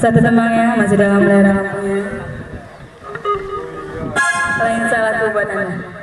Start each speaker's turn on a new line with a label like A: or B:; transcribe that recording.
A: Satu tembang ya, masih dalam layar lampunya. Lain salah tuh buat anda.